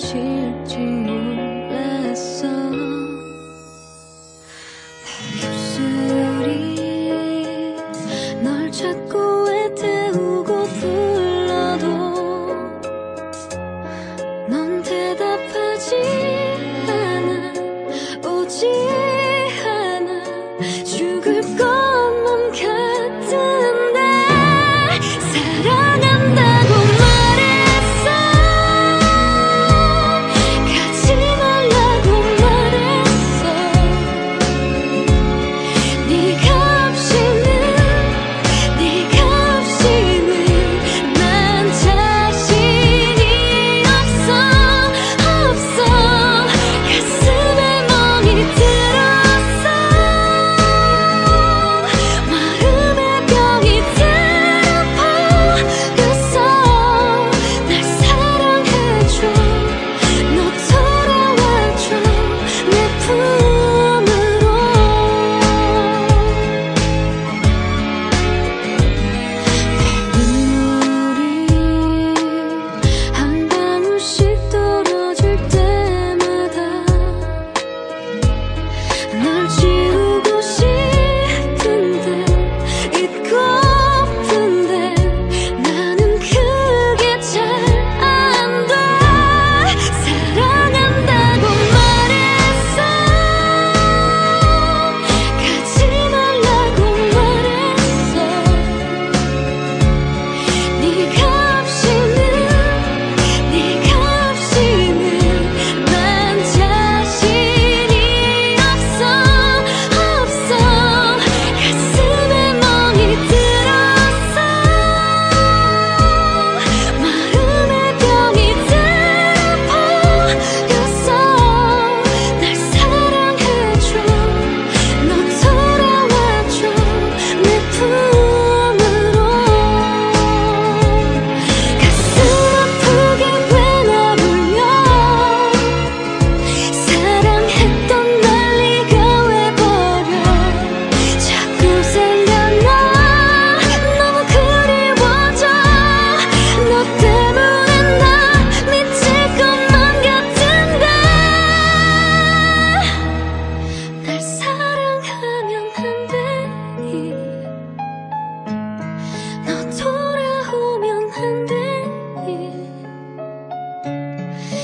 奇迹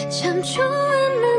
唱出温暖。